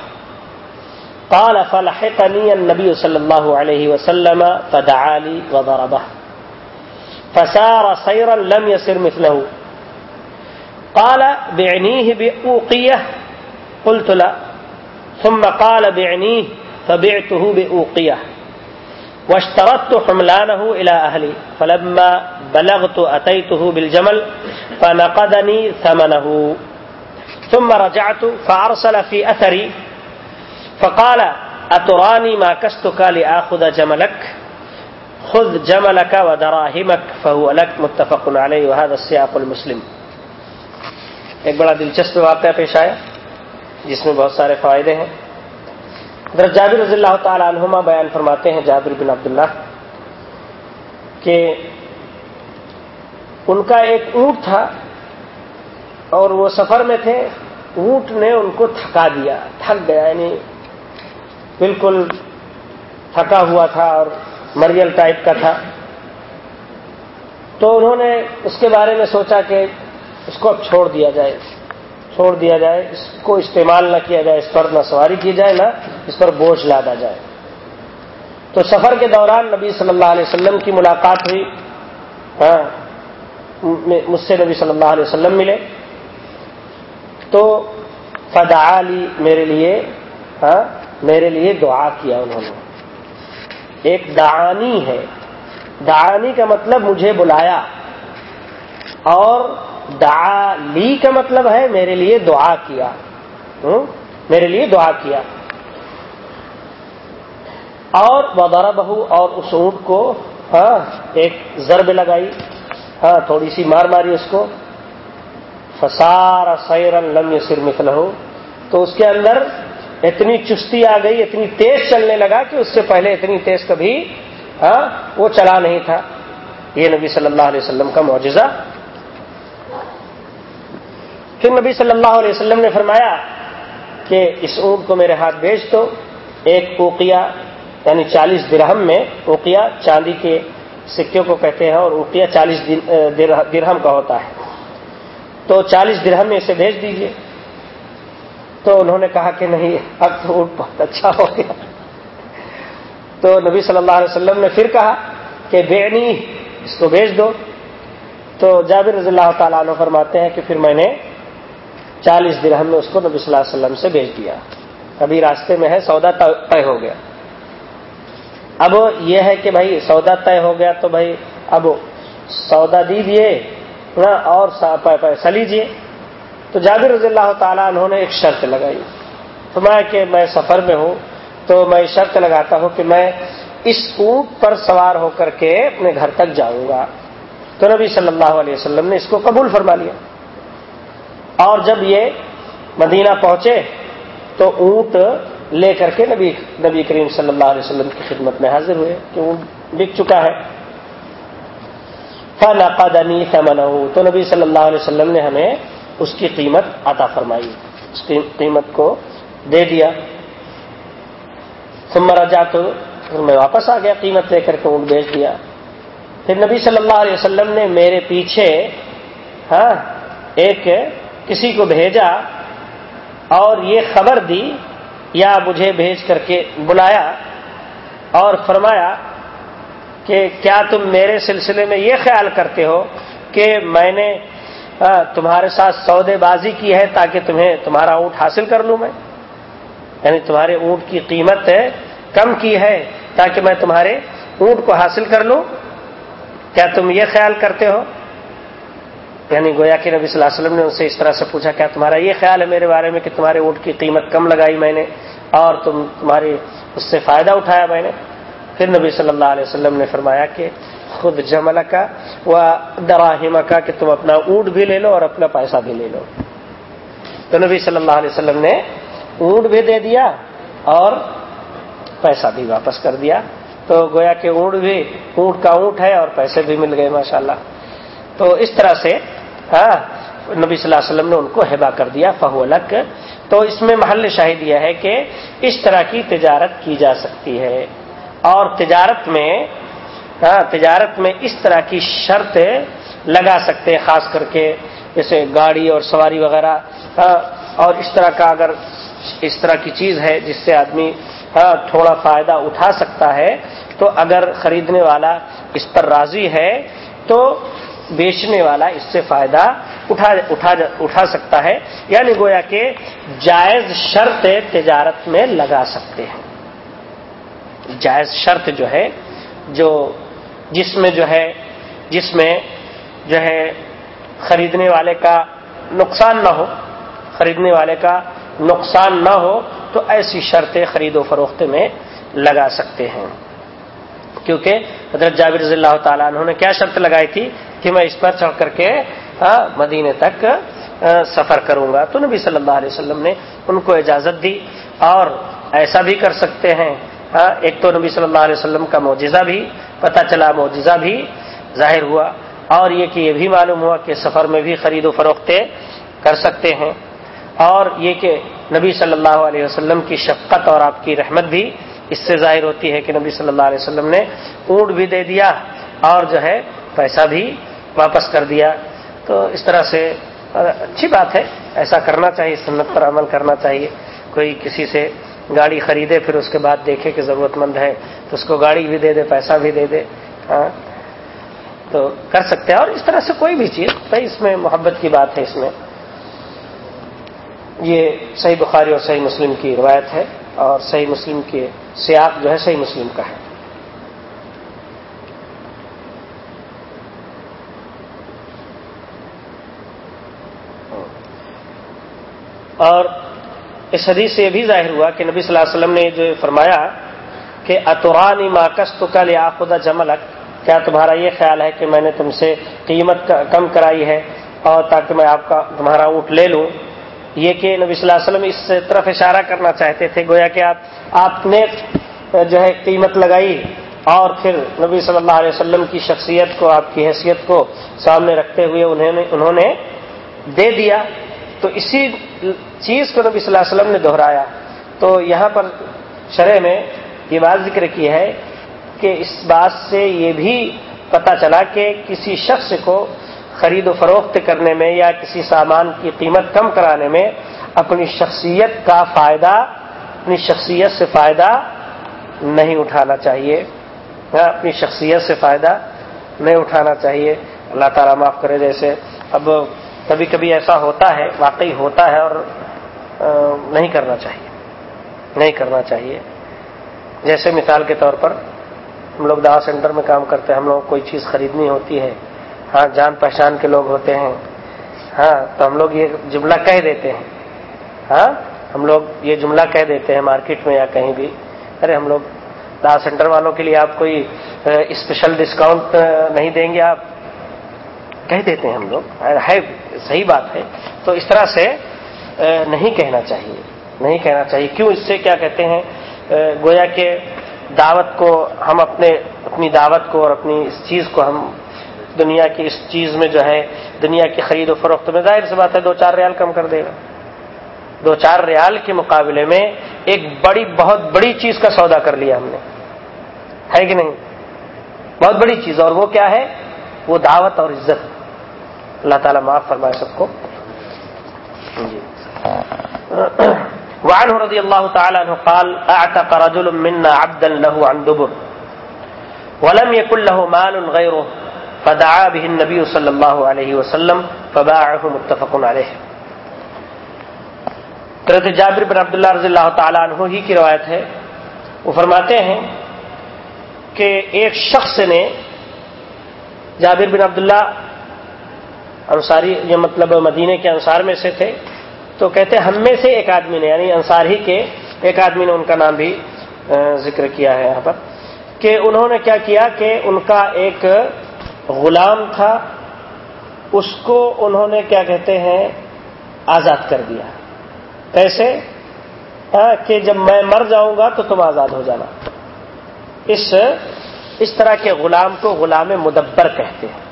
قال، فلحقني النبي صلى الله عليه وسلم فدعا لي وضربه. فسار سيرا لم يسر مثله. قال، بعنيه بأوقية؟ قلت، لا. ثم قال، بعنيه فبعته بأوقية. واشترطت حملانه إلى أهلي. فلما بلغت أتيته بالجمل فنقدني ثمنه. ثم رجعت فأرسل في أثري فقال، أتراني ما كستك لآخذ جملك؟ خذ جملك ودراهمك، فهو لك متفق عليه، وهذا السياق المسلم. ایک بڑا دلچسپ واقعہ پیش آیا، جس میں بہت سارے فائدے ہیں۔ حضرت جابر رضی اللہ تعالی عنہما بیان فرماتے ہیں، جابر بن عبداللہ، کہ ان کا ایک اونٹ تھا اور وہ سفر میں تھے اونٹ نے ان کو تھکا دیا، تھک گیا یعنی بالکل تھکا ہوا تھا اور مریل ٹائپ کا تھا۔ تو انہوں نے اس کے بارے میں سوچا کہ اس کو اب چھوڑ دیا جائے، چھوڑ دیا جائے، اس کو استعمال نہ کیا جائے، اس پر نہ سواری کی جائے، نہ اس پر بوجھ لادا جائے۔ تو سفر کے دوران نبی صلی اللہ علیہ وسلم کی ملاقات ہوئی۔ ہاں مجھ سے نبی صلی اللہ علیہ وسلم ملے۔ تو فدا علی میرے لیے ہاں میرے لیے دعا کیا انہوں نے۔ ایک دعانی ہے۔ دعانی کا مطلب مجھے بلایا۔ اور دعا لی کا مطلب ہے میرے لیے دعا کیا۔ میرے لیے دعا کیا۔ اور بدارا بہو اور اس اونٹ کو ہاں ایک ضرب لگائی۔ ہاں تھوڑی سی مار ماری اس کو۔ فسار سیرن لم سر مثل تو اس کے اندر اتنی چستی آ گئی، اتنی تیز چلنے لگا کہ اس سے پہلے اتنی تیز کبھی ہاں وہ چلا نہیں تھا۔ یہ نبی صلی اللہ علیہ وسلم کا معجزہ۔ پھر نبی صلی اللہ علیہ وسلم نے فرمایا کہ اس اونٹ کو میرے ہاتھ بیچ دو۔ ایک اوقیا یعنی چالیس درہم میں اوقیا چاندی کے سکوں کو کہتے ہیں اور اوقیا چالیس درہم کا ہوتا ہے۔ تو چالیس درہم میں اسے بھیج دیجیے تو انہوں نے کہا کہ نہیں، اب تو اونٹ بہت اچھا ہو گیا۔ تو نبی صلی اللہ علیہ وسلم نے پھر کہا کہ بےنی اس کو بھیج دو۔ تو جابر رضی اللہ تعالیٰ عنہ فرماتے ہیں کہ پھر میں نے چالیس درہم میں اس کو نبی صلی اللہ علیہ وسلم سے بھیج دیا۔ ابھی راستے میں ہے، سودا طے ہو گیا۔ اب یہ ہے کہ بھائی سودا طے ہو گیا تو بھائی اب سودا دیجیے اور پیسہ لیجیے تو جابر رضی اللہ تعالیٰ انہوں نے ایک شرط لگائی۔ تو میں کہ میں سفر میں ہوں، تو میں شرط لگاتا ہوں کہ میں اس اونٹ پر سوار ہو کر کے اپنے گھر تک جاؤں گا۔ تو نبی صلی اللہ علیہ وسلم نے اس کو قبول فرما لیا۔ اور جب یہ مدینہ پہنچے، تو اونٹ لے کر کے نبی نبی کریم صلی اللہ علیہ وسلم کی خدمت میں حاضر ہوئے کہ اونٹ بک چکا ہے۔ فن اقادنی تو نبی صلی اللہ علیہ وسلم نے ہمیں اس کی قیمت عطا فرمائی۔ اس کی قیمت کو دے دیا۔ مرا جا تو میں واپس آ گیا قیمت لے کر کے اونٹ بیچ دیا۔ پھر نبی صلی اللہ علیہ وسلم نے میرے پیچھے ہاں ایک کسی کو بھیجا اور یہ خبر دی، یا مجھے بھیج کر کے بلایا اور فرمایا کہ کیا تم میرے سلسلے میں یہ خیال کرتے ہو کہ میں نے تمہارے ساتھ سودے بازی کی ہے تاکہ تمہیں تمہارا اونٹ حاصل کر لوں میں؟ یعنی تمہارے اونٹ کی قیمت کم کی ہے تاکہ میں تمہارے اونٹ کو حاصل کر لوں؟ کیا تم یہ خیال کرتے ہو؟ یعنی گویا کہ نبی صلی اللہ علیہ وسلم نے ان سے اس طرح سے پوچھا، کیا تمہارا یہ خیال ہے میرے بارے میں کہ تمہارے اونٹ کی قیمت کم لگائی میں نے اور تم، تمہاری اس سے فائدہ اٹھایا میں نے؟ پھر نبی صلی اللہ علیہ وسلم نے فرمایا کہ خود جمل کا و دراہم کا کہ تم اپنا اونٹ بھی لے لو اور اپنا پیسہ بھی لے لو۔ تو نبی صلی اللہ علیہ وسلم نے اونٹ بھی دے دیا اور پیسہ بھی واپس کر دیا۔ تو گویا کہ اونٹ بھی، اونٹ کا اونٹ ہے اور پیسے بھی مل گئے ماشاءاللہ۔ تو اس طرح سے ہاں نبی صلی اللہ علیہ وسلم نے ان کو ہبا کر دیا، فہو الگ تو اس میں محل شاہد یہ ہے کہ اس طرح کی تجارت کی جا سکتی ہے۔ اور تجارت میں ہاں تجارت میں اس طرح کی شرط لگا سکتے ہیں، خاص کر کے جیسے گاڑی اور سواری وغیرہ ہاں اور اس طرح کا اگر اس طرح کی چیز ہے جس سے آدمی ہاں تھوڑا فائدہ اٹھا سکتا ہے، تو اگر خریدنے والا اس پر راضی ہے، تو بیچنے والا اس سے فائدہ اٹھا اٹھا اٹھا سکتا ہے۔ یعنی گویا کہ جائز شرط تجارت میں لگا سکتے ہیں۔ جائز شرط جو ہے، جو جس میں جو ہے، جس میں جو ہے خریدنے والے کا نقصان نہ ہو، خریدنے والے کا نقصان نہ ہو، تو ایسی شرطیں خرید و فروخت میں لگا سکتے ہیں۔ کیونکہ حضرت جابر رضی اللہ تعالیٰ انہوں نے کیا شرط لگائی تھی کہ میں اس پر چڑھ کر کے مدینے تک سفر کروں گا۔ تو نبی صلی اللہ علیہ وسلم نے ان کو اجازت دی اور ایسا بھی کر سکتے ہیں۔ ایک تو نبی صلی اللہ علیہ وسلم کا معجزہ بھی، پتہ چلا معجزہ بھی ظاہر ہوا۔ اور یہ کہ یہ بھی معلوم ہوا کہ سفر میں بھی خرید و فروختے کر سکتے ہیں۔ اور یہ کہ نبی صلی اللہ علیہ وسلم کی شفقت اور آپ کی رحمت بھی اس سے ظاہر ہوتی ہے کہ نبی صلی اللہ علیہ وسلم نے اونٹ بھی دے دیا اور جو ہے پیسہ بھی واپس کر دیا۔ تو اس طرح سے اچھی بات ہے۔ ایسا کرنا چاہیے، سنت پر عمل کرنا چاہیے۔ کوئی کسی سے گاڑی خریدے، پھر اس کے بعد دیکھے کہ ضرورت مند ہے، تو اس کو گاڑی بھی دے دے، پیسہ بھی دے دے ہاں۔ تو کر سکتے ہیں۔ اور اس طرح سے کوئی بھی چیز، بھائی اس میں محبت کی بات ہے، اس میں۔ یہ صحیح بخاری اور صحیح مسلم کی روایت ہے، اور صحیح مسلم کے سیاق جو ہے، صحیح مسلم کا ہے۔ اور اس حدیث سے یہ بھی ظاہر ہوا کہ نبی صلی اللہ علیہ وسلم نے جو فرمایا کہ اتورانی ماکس تو کل یا خدا جملک، کیا تمہارا یہ خیال ہے کہ میں نے تم سے قیمت کم کرائی ہے اور تاکہ میں آپ کا تمہارا اونٹ لے لوں؟ یہ کہ نبی صلی اللہ علیہ وسلم اس طرف اشارہ کرنا چاہتے تھے، گویا کہ آپ آپ نے جو ہے قیمت لگائی اور پھر نبی صلی اللہ علیہ وسلم کی شخصیت کو، آپ کی حیثیت کو سامنے رکھتے ہوئے انہوں نے انہوں نے دے دیا۔ تو اسی چیز کو نبی صلی اللہ علیہ وسلم نے دہرایا۔ تو یہاں پر شرح میں یہ بات ذکر کی ہے کہ اس بات سے یہ بھی پتا چلا کہ کسی شخص کو خرید و فروخت کرنے میں یا کسی سامان کی قیمت کم کرانے میں اپنی شخصیت کا فائدہ، اپنی شخصیت سے فائدہ نہیں اٹھانا چاہیے۔ ہاں، اپنی شخصیت سے فائدہ نہیں اٹھانا چاہیے۔ اللہ تعالیٰ معاف کرے جیسے۔ اب کبھی کبھی ایسا ہوتا ہے، واقعی ہوتا ہے اور نہیں کرنا چاہیے۔ نہیں کرنا چاہیے۔ جیسے مثال کے طور پر، ہم لوگ دعا سینٹر میں کام کرتے ہیں، ہم لوگ کوئی چیز خریدنی ہوتی ہے۔ ہاں جان پہچان کے لوگ ہوتے ہیں۔ ہاں تو ہم لوگ یہ جملہ کہہ دیتے ہیں۔ ہاں ہم لوگ یہ جملہ کہہ دیتے ہیں مارکیٹ میں یا کہیں بھی۔ ارے، ہم لوگ دا سینٹر والوں کے لیے آپ کوئی اسپیشل ڈسکاؤنٹ نہیں دیں گے آپ۔ کہہ دیتے ہیں ہم لوگ۔ ہے، صحیح بات ہے۔ تو اس طرح سے نہیں کہنا چاہیے۔ نہیں کہنا چاہیے۔ کیوں؟ اس سے کیا کہتے ہیں؟ گویا کہ دعوت کو ہم اپنے، اپنی دعوت کو اور اپنی اس چیز کو ہم دنیا کی اس چیز میں جو ہے، دنیا کی خرید و فروخت میں، ظاہر سی بات ہے، دو چار ریال کم کر دے گا۔ دو چار ریال کے مقابلے میں ایک بڑی، بہت بڑی چیز کا سودا کر لیا ہم نے۔ ہے کہ نہیں؟ بہت بڑی چیز۔ اور وہ کیا ہے؟ وہ دعوت اور عزت۔ اللہ تعالیٰ معاف فرمائے سب کو۔ جی۔ وعنه رضي الله تعالى عنه قال، اعتق رجل منا عبدا له عن دبر، ولم يكن له مال غيره، فدعا به النبي صلی اللہ علیہ وسلم، فباعه متفق علیہ حضرت جابر بن عبداللہ رضی اللہ تعالی عنہ ہی کی روایت ہے۔ وہ فرماتے ہیں کہ ایک شخص نے جابر بن عبداللہ انصاری یہ مطلب مدینے کے انصار میں سے تھے، تو کہتے ہم میں سے ایک آدمی نے یعنی انصار ہی کے ایک آدمی نے ان کا نام بھی ذکر کیا ہے یہاں پر، کہ انہوں نے کیا کیا کہ ان کا ایک غلام تھا، اس کو انہوں نے کیا کہتے ہیں، آزاد کر دیا۔ کیسے؟ کہ جب میں مر جاؤں گا تو تم آزاد ہو جانا۔ اس اس طرح کے غلام کو غلام مدبر کہتے ہیں۔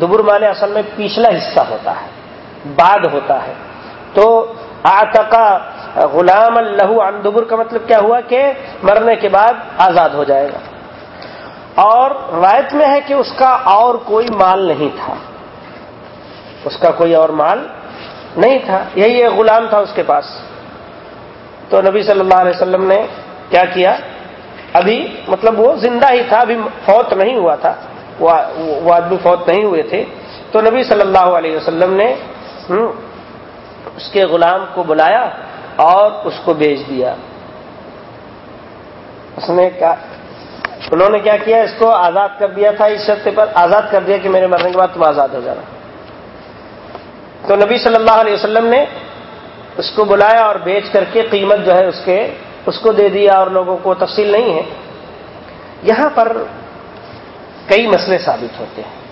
دبر مانے اصل میں پچھلا حصہ ہوتا ہے، بعد ہوتا ہے۔ تو آتقا غلام اللہ عن دبر کا مطلب کیا ہوا کہ مرنے کے بعد آزاد ہو جائے گا۔ اور روایت میں ہے کہ اس کا اور کوئی مال نہیں تھا۔ اس کا کوئی اور مال نہیں تھا۔ یہی ایک غلام تھا اس کے پاس۔ تو نبی صلی اللہ علیہ وسلم نے کیا کیا؟ ابھی مطلب وہ زندہ ہی تھا، ابھی فوت نہیں ہوا تھا۔ وہ آدمی فوت نہیں ہوئے تھے۔ تو نبی صلی اللہ علیہ وسلم نے اس کے غلام کو بلایا اور اس کو بیچ دیا۔ اس نے کہا، انہوں نے کیا کیا؟ اس کو آزاد کر دیا تھا اس شرط پر، آزاد کر دیا کہ میرے مرنے کے بعد تم آزاد ہو جانا۔ تو نبی صلی اللہ علیہ وسلم نے اس کو بلایا اور بیچ کر کے قیمت جو ہے اس کے، اس کو دے دیا اور لوگوں کو تفصیل نہیں ہے۔ یہاں پر کئی مسئلے ثابت ہوتے ہیں۔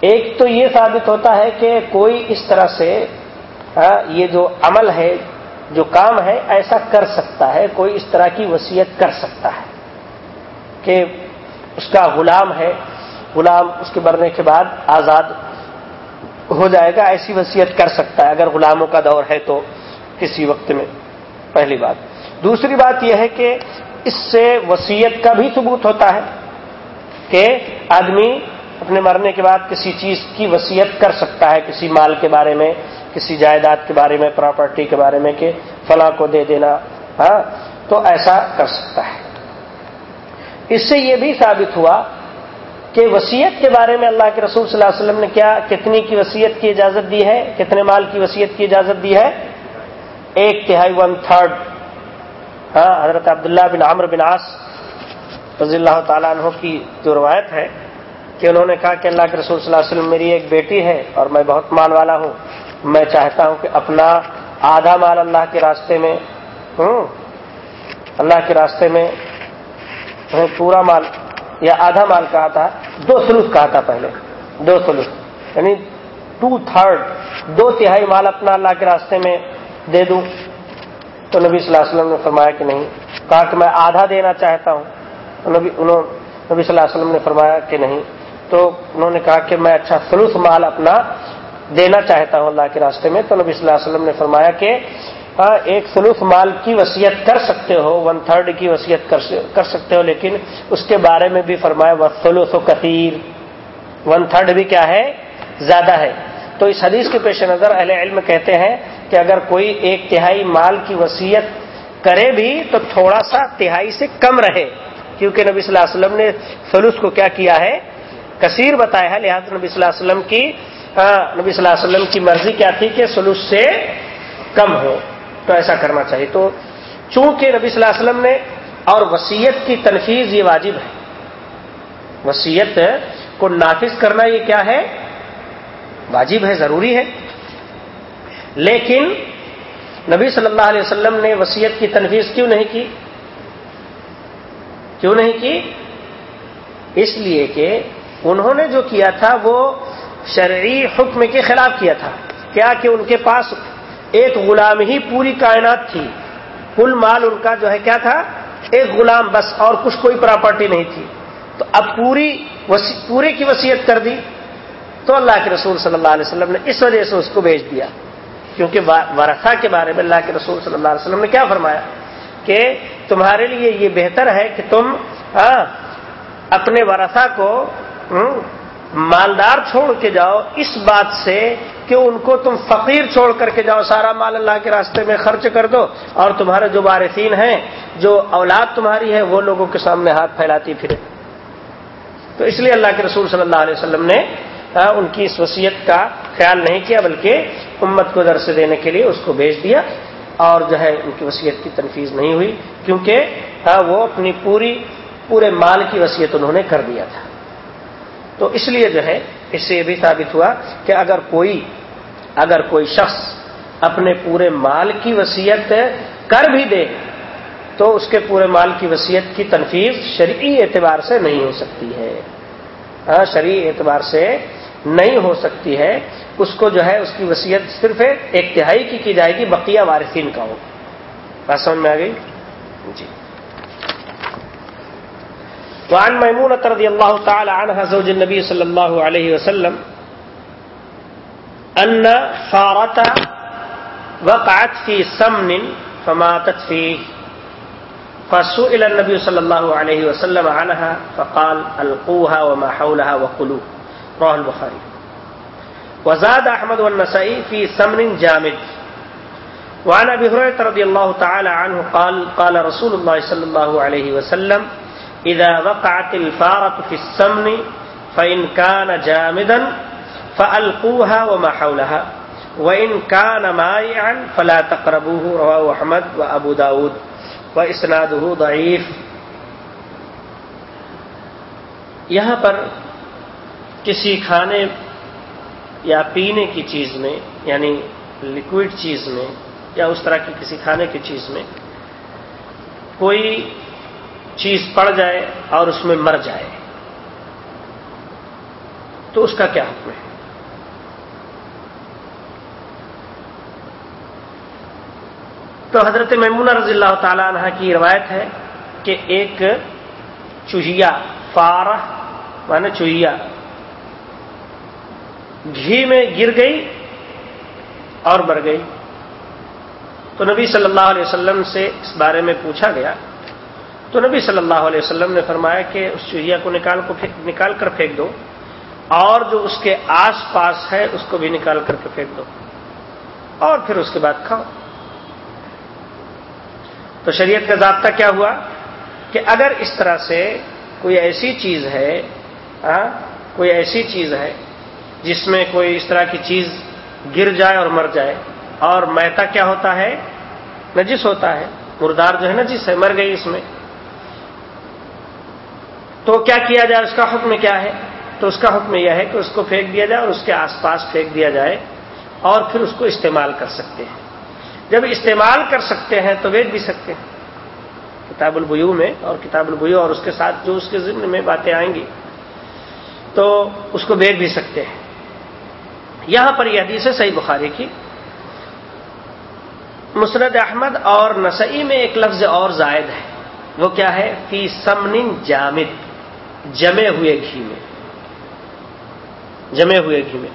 ایک تو یہ ثابت ہوتا ہے کہ کوئی اس طرح سے یہ جو عمل ہے، جو کام ہے، ایسا کر سکتا ہے، کوئی اس طرح کی وصیت کر سکتا ہے کہ اس کا غلام ہے، غلام اس کے مرنے کے بعد آزاد ہو جائے گا، ایسی وصیت کر سکتا ہے۔ اگر غلاموں کا دور ہے تو کسی وقت میں، پہلی بات۔ دوسری بات یہ ہے کہ اس سے وسیعت کا بھی ثبوت ہوتا ہے۔ کہ آدمی اپنے مرنے کے بعد کسی چیز کی وسیعت کر سکتا ہے، کسی مال کے بارے میں، کسی جائیداد کے بارے میں پراپرٹی کے بارے میں کہ فلاں کو دے دینا ہاں تو ایسا کر سکتا ہے۔ اس سے یہ بھی ثابت ہوا کہ وسیعت کے بارے میں اللہ کے رسول صلی اللہ علیہ وسلم نے کیا، کتنی کی وسیعت کی اجازت دی ہے، کتنے مال کی وسیعت کی اجازت دی ہے؟ ایک تہائی ون تھرڈ ہاں حضرت عبداللہ بن عامر بن آس رضی اللہ تعالیٰ عنہ کی جو روایت ہے کہ انہوں نے کہا کہ اللہ کے رسول صلی اللہ علیہ وسلم میری ایک بیٹی ہے اور میں بہت مان والا ہوں۔ میں چاہتا ہوں کہ اپنا آدھا مال اللہ کے راستے میں ہوں۔ اللہ کے راستے میں پورا مال یا آدھا مال کہا تھا، دو سلوک کہا تھا پہلے۔ دو سلوک یعنی ٹو تھرڈ دو تہائی مال اپنا اللہ کے راستے میں دے دوں۔ تو نبی صلی اللہ علیہ وسلم نے فرمایا کہ نہیں، کہا کہ میں آدھا دینا چاہتا ہوں۔ نبی انہوں نبی صلی اللہ علیہ وسلم نے فرمایا کہ نہیں۔ تو انہوں نے کہا کہ میں اچھا سلوس مال اپنا دینا چاہتا ہوں اللہ کے راستے میں۔ تو نبی صلی اللہ علیہ وسلم نے فرمایا کہ ایک سلوف مال کی وصیت کر سکتے ہو ون تھرڈ کی وصیت کر سکتے ہو، لیکن اس کے بارے میں بھی فرمایا وہ سلوس و کثیر ون تھرڈ بھی کیا ہے؟ زیادہ ہے۔ تو اس حدیث کے پیش نظر اہل علم کہتے ہیں کہ اگر کوئی ایک تہائی مال کی وصیت کرے بھی تو تھوڑا سا تہائی سے کم رہے۔ کیونکہ نبی صلی اللہ علیہ وسلم نے سلوس کو کیا کیا ہے؟ کثیر بتایا ہے، لہٰذا نبی صلی اللہ علیہ وسلم کی نبی صلی اللہ علیہ وسلم کی مرضی کیا تھی کہ سلوس سے کم ہو، تو ایسا کرنا چاہیے۔ تو چونکہ نبی صلی اللہ علیہ وسلم نے، اور وسیعت کی تنفیذ یہ واجب ہے۔ وسیعت کو نافذ کرنا یہ کیا ہے؟ واجب ہے، ضروری ہے۔ لیکن نبی صلی اللہ علیہ وسلم نے وسیعت کی تنفیذ کیوں نہیں کی؟ کیوں نہیں کی؟ اس لیے کہ انہوں نے جو کیا تھا وہ شرعی حکم کے خلاف کیا تھا۔ کیا کہ ان کے پاس ایک غلام ہی پوری کائنات تھی۔ کل مال ان کا جو ہے کیا تھا؟ ایک غلام بس اور کچھ کوئی پراپرٹی نہیں تھی۔ تو اب پوری پورے کی وسیعت کر دی۔ تو اللہ کے رسول صلی اللہ علیہ وسلم نے اس وجہ سے اس کو بھیج دیا۔ کیونکہ ورثہ کے بارے میں اللہ کے رسول صلی اللہ علیہ وسلم نے کیا فرمایا؟ کہ تمہارے لیے یہ بہتر ہے کہ تم اپنے ورثہ کو مالدار چھوڑ کے جاؤ اس بات سے کہ ان کو تم فقیر چھوڑ کر کے جاؤ، سارا مال اللہ کے راستے میں خرچ کر دو۔ اور تمہارے جو وارثین ہیں، جو اولاد تمہاری ہے، وہ لوگوں کے سامنے ہاتھ پھیلاتی پھرے۔ تو اس لیے اللہ کے رسول صلی اللہ علیہ وسلم نے ان کی اس وصیت کا خیال نہیں کیا، بلکہ امت کو درس دینے کے لیے اس کو بھیج دیا۔ اور جو ہے ان کی وصیت کی تنفیذ نہیں ہوئی، کیونکہ ہاں، وہ اپنی پوری، پورے مال کی وصیت انہوں نے کر دیا تھا۔ تو اس لیے جو ہے، اس سے یہ بھی ثابت ہوا کہ اگر کوئی اگر کوئی شخص اپنے پورے مال کی وصیت کر بھی دے، تو اس کے پورے مال کی وصیت کی تنفیذ شرعی اعتبار سے نہیں ہو سکتی ہے۔ ہاں، شرعی اعتبار سے نہیں ہو سکتی ہے۔ اس کو جو ہے اس کی وصیت صرف ایک تہائی کی کی جائے گی، بقیہ وارثین کا ہو۔ بات سمجھ میں آ گئی؟ جی۔ وعن میمونة رضی اللہ تعالی عنہ زوج النبی صلی اللہ علیہ وسلم ان فارت وقعت في سمن فماتت فيه فسئل النبي صلى الله عليه وسلم عنها فقال القوها وما حولها وقلوا رواه البخاري وزاد احمد والنسائي في سمن جامد. وعن ابي هريره رضي الله تعالى عنه قال قال رسول الله صلى الله عليه وسلم، اذا وقعت الفاره في السمن فان كان جامدا فالقوها وما حولها وان كان مائعا فلا تقربوه. رواه احمد وابو داود واسناده ضعيف یہاں پر کسی کھانے یا پینے کی چیز میں یعنی لکوڈ چیز میں، یا اس طرح کی کسی کھانے کی چیز میں، کوئی چیز پڑ جائے اور اس میں مر جائے، تو اس کا کیا حکم ہے؟ تو حضرت میمونہ رضی اللہ تعالی عنہ کی روایت ہے کہ ایک چوہیا فارہ مانے چوہیا گھی میں گر گئی اور مر گئی۔ تو نبی صلی اللہ علیہ وسلم سے اس بارے میں پوچھا گیا۔ تو نبی صلی اللہ علیہ وسلم نے فرمایا کہ اس چوہیا کو نکال کو نکال کر پھینک دو اور جو اس کے آس پاس ہے اس کو بھی نکال کر کے پھینک دو اور پھر اس کے بعد کھاؤ۔ تو شریعت کا ضابطہ کیا ہوا کہ اگر اس طرح سے کوئی ایسی چیز ہے آ, کوئی ایسی چیز ہے جس میں کوئی اس طرح کی چیز گر جائے اور مر جائے۔ اور میتا کیا ہوتا ہے؟ نجس ہوتا ہے۔ مردار جو ہے نجس ہے، مر گئی اس میں۔ تو کیا کیا جائے؟ اس کا حکم کیا ہے؟ تو اس کا حکم یہ ہے کہ اس کو پھینک دیا جائے اور اس کے آس پاس پھینک دیا جائے اور پھر اس کو استعمال کر سکتے ہیں۔ جب استعمال کر سکتے ہیں تو بیچ بھی سکتے ہیں۔ کتاب البیو میں اور کتاب البیو اور اس کے ساتھ جو اس کے ذمن میں باتیں آئیں گی تو اس کو بیچ بھی سکتے ہیں۔ یہاں پر یہ حدیث ہے، صحیح بخاری کی۔ مسرد احمد اور نسعی میں ایک لفظ اور زائد ہے۔ وہ کیا ہے؟ فی سمن جامد، جمے ہوئے گھی میں۔ جمے ہوئے گھی میں۔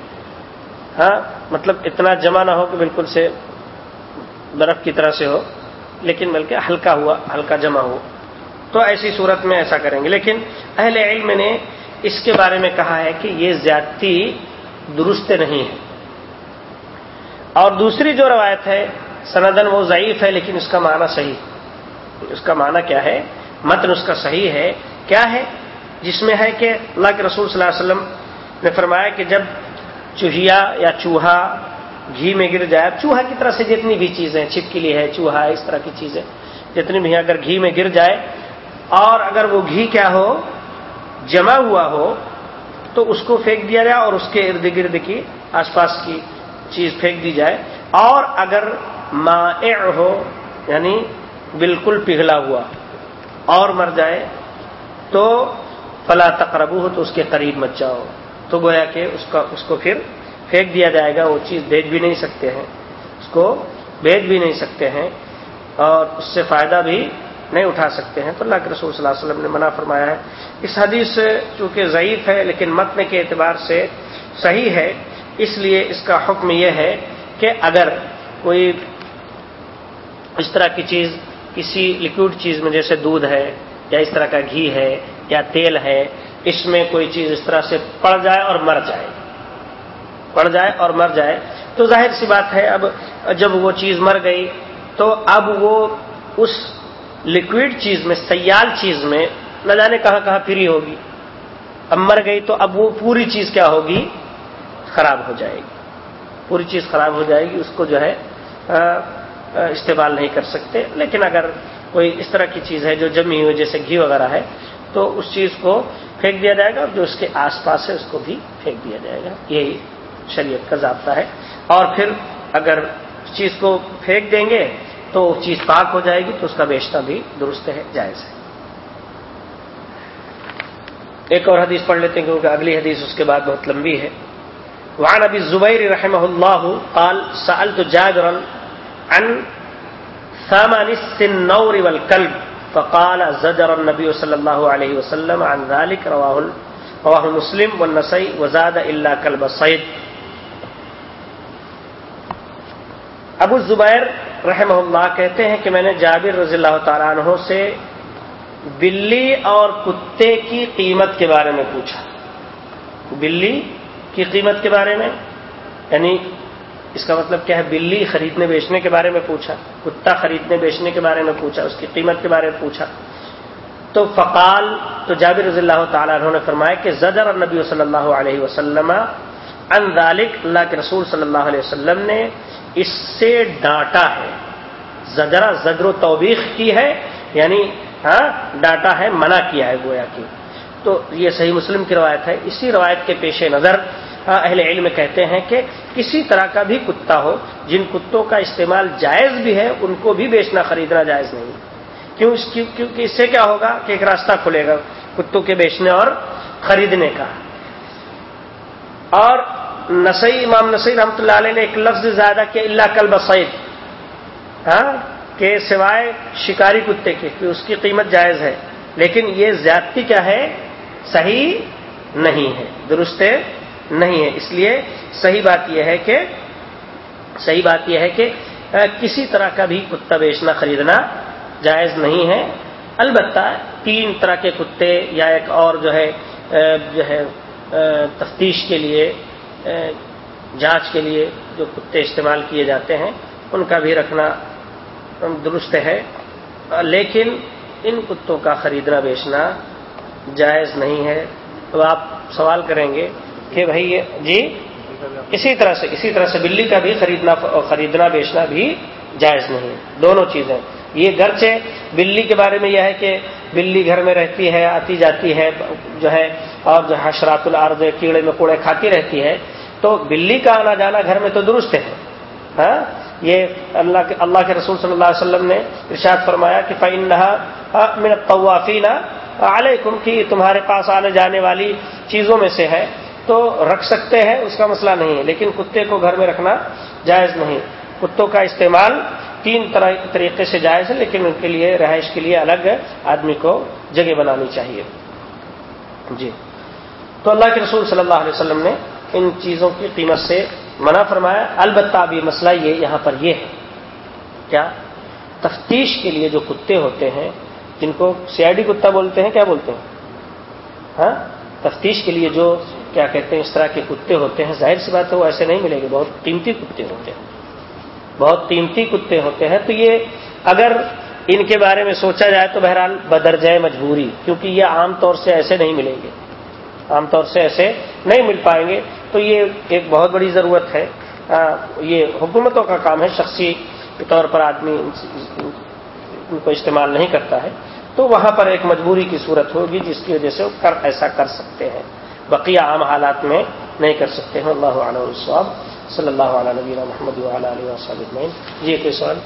ہاں مطلب اتنا جمع نہ ہو کہ بالکل سے برف کی طرح سے ہو، لیکن بلکہ ہلکا ہوا، ہلکا جمع ہو۔ تو ایسی صورت میں ایسا کریں گے۔ لیکن اہل علم نے اس کے بارے میں کہا ہے کہ یہ زیادتی درست نہیں ہے۔ اور دوسری جو روایت ہے، سندن وہ ضعیف ہے، لیکن اس کا معنی صحیح۔ اس کا معنی کیا ہے؟ متن اس کا صحیح ہے۔ کیا ہے؟ جس میں ہے کہ اللہ کے رسول صلی اللہ علیہ وسلم نے فرمایا کہ جب چوہیا یا چوہا گھی میں گر جائے چوہا کی طرح سے جتنی بھی چیزیں چھپکلی ہے، چوہا، اس طرح کی چیزیں، جتنی بھی اگر گھی میں گر جائے، اور اگر وہ گھی کیا ہو، جمع ہوا ہو تو اس کو پھینک دیا جائے اور اس کے ارد گرد کی آس پاس کی چیز پھینک دی جائے اور اگر مائع ہو یعنی بالکل پگھلا ہوا اور مر جائے تو فلا تقربو ہو تو اس کے قریب مت جاؤ۔ تو گویا کہ اس کا، اس کو پھر پھینک دیا جائے گا، وہ چیز بیچ بھی نہیں سکتے ہیں۔ اس کو بیچ بھی نہیں سکتے ہیں اور اس سے فائدہ بھی نہیں اٹھا سکتے ہیں، تو اللہ کے رسول صلی اللہ علیہ وسلم نے منع فرمایا ہے۔ اس حدیث چونکہ ضعیف ہے، لیکن متن کے اعتبار سے صحیح ہے، اس لیے اس کا حکم یہ ہے کہ اگر کوئی اس طرح کی چیز، کسی لکوڈ چیز میں جیسے دودھ ہے، یا اس طرح کا گھی ہے، یا تیل ہے، اس میں کوئی چیز اس طرح سے پڑ جائے اور مر جائے۔ پڑ جائے اور مر جائے۔ تو ظاہر سی بات ہے، اب جب وہ چیز مر گئی، تو اب وہ اس لکوڈ چیز میں، سیال چیز میں نہ جانے کہاں کہاں فری ہوگی۔ اب مر گئی تو اب وہ پوری چیز کیا ہوگی؟ خراب ہو جائے گی۔ پوری چیز خراب ہو جائے گی، اس کو جو ہے استعمال نہیں کر سکتے۔ لیکن اگر کوئی اس طرح کی چیز ہے جو جمی ہوئی، جیسے گھی وغیرہ ہے، تو اس چیز کو پھینک دیا جائے گا اور جو اس کے آس پاس ہے، اس کو بھی پھینک دیا جائے گا۔ یہی شریعت کا ضابطہ ہے۔ اور پھر اگر اس چیز کو پھینک دیں گے تو چیز پاک ہو جائے گی تو اس کا بیچنا بھی درست ہے، جائز ہے۔ ایک اور حدیث پڑھ لیتے ہیں کیونکہ اگلی حدیث اس کے بعد بہت لمبی ہے۔ وعن ابی زبیر رحمہ اللہ قال، سألت جابرا عن ثمان السنور والكلب، فقال زجر النبي صلى الله عليه وسلم عن ذلك، رواه رواه مسلم والنسائي وزاد الا كلب الصيد ابو زبیر رحمہ اللہ کہتے ہیں کہ میں نے جابر رضی اللہ تعالیٰ عنہ سے بلی اور کتے کی قیمت کے بارے میں پوچھا۔ بلی کی قیمت کے بارے میں؟ یعنی اس کا مطلب کیا ہے؟ بلی خریدنے بیچنے کے بارے میں پوچھا، کتا خریدنے بیچنے کے بارے میں پوچھا، اس کی قیمت کے بارے میں پوچھا۔ تو فقال، تو جابر رضی اللہ تعالیٰ عنہ نے فرمایا کہ زجر نبی صلی اللہ علیہ وسلم ان ذالک اللہ کے رسول صلی اللہ علیہ وسلم نے اس سے ڈانٹا ہے۔ زجرا زجر و توبیخ کی ہے یعنی ہاں ڈانٹا ہے، منع کیا ہے گویا کی تو یہ صحیح مسلم کی روایت ہے۔ اسی روایت کے پیش نظر ہاں، اہل علم کہتے ہیں کہ کسی طرح کا بھی کتا ہو، جن کتوں کا استعمال جائز بھی ہے، ان کو بھی بیچنا، خریدنا جائز نہیں۔ کیوں کیونکہ اس سے کیا ہوگا کہ ایک راستہ کھلے گا کتوں کے بیچنے اور خریدنے کا۔ اور نسائی امام نسائی رحمۃ اللہ علیہ نے ایک لفظ زیادہ کیا اللہ کل بسعید ہاں کہ سوائے شکاری کتے کے، کہ اس کی قیمت جائز ہے۔ لیکن یہ زیادتی کیا ہے؟ صحیح نہیں ہے، درست نہیں ہے۔ اس لیے صحیح بات یہ ہے کہ، صحیح بات یہ ہے کہ کسی طرح کا بھی کتا بیچنا، خریدنا جائز نہیں ہے۔ البتہ تین طرح کے کتے یا ایک اور جو ہے جو ہے تفتیش کے لیے جانچ کے لیے جو کتے استعمال کیے جاتے ہیں، ان کا بھی رکھنا درست ہے۔ لیکن ان کتوں کا خریدنا بیچنا جائز نہیں ہے۔ تو آپ سوال کریں گے کہ بھائی جی اسی طرح سے، اسی طرح سے بلی کا بھی خریدنا خریدنا بیچنا بھی جائز نہیں ہے۔ دونوں چیزیں۔ یہ گرچہ بلی کے بارے میں یہ ہے کہ بلی گھر میں رہتی ہے، آتی جاتی ہے، جو ہے اور جو حشرات العرض کیڑے میں کوڑے کھاتی رہتی ہے، تو بلی کا آنا جانا گھر میں تو درست ہے۔ ہاں؟ یہ اللہ کے اللہ کے رسول صلی اللہ علیہ وسلم نے ارشاد فرمایا کہ فعن من طوافین علیکم کی تمہارے پاس آنے جانے والی چیزوں میں سے ہے۔ تو رکھ سکتے ہیں، اس کا مسئلہ نہیں ہے، لیکن کتے کو گھر میں رکھنا جائز نہیں۔ کتوں کا استعمال تین طریقے سے جائز ہے، لیکن ان کے لیے رہائش کے لیے الگ آدمی کو جگہ بنانی چاہیے۔ جی۔ تو اللہ کے رسول صلی اللہ علیہ وسلم نے ان چیزوں کی قیمت سے منع فرمایا۔ البتہ اب یہ مسئلہ یہ یہاں پر یہ ہے۔ کیا تفتیش کے لیے جو کتے ہوتے ہیں، جن کو سی آئی ڈی کتا بولتے ہیں، کیا بولتے ہیں؟ ہاں؟ تفتیش کے لیے جو کیا کہتے ہیں، اس طرح کے کتے ہوتے ہیں، ظاہر سی بات ہے، وہ ایسے نہیں ملیں گے۔ بہت قیمتی کتے ہوتے ہیں۔ بہت قیمتی کتے ہوتے ہیں۔ تو یہ اگر ان کے بارے میں سوچا جائے تو بہرحال بدرجہ مجبوری، کیونکہ یہ عام طور سے ایسے نہیں ملیں گے۔ عام طور سے ایسے نہیں مل پائیں گے۔ تو یہ ایک بہت بڑی ضرورت ہے۔ یہ حکومتوں کا کام ہے، شخصی طور پر آدمی ان کو استعمال نہیں کرتا ہے۔ تو وہاں پر ایک مجبوری کی صورت ہوگی، جس کی وجہ سے وہ کر، ایسا کر سکتے ہیں۔ بقیہ عام حالات میں نہیں کر سکتے ہیں۔ اللہ علیہ صلی اللہ علیہ نبی محمد علیہ وسلم جی کوئی سوال؟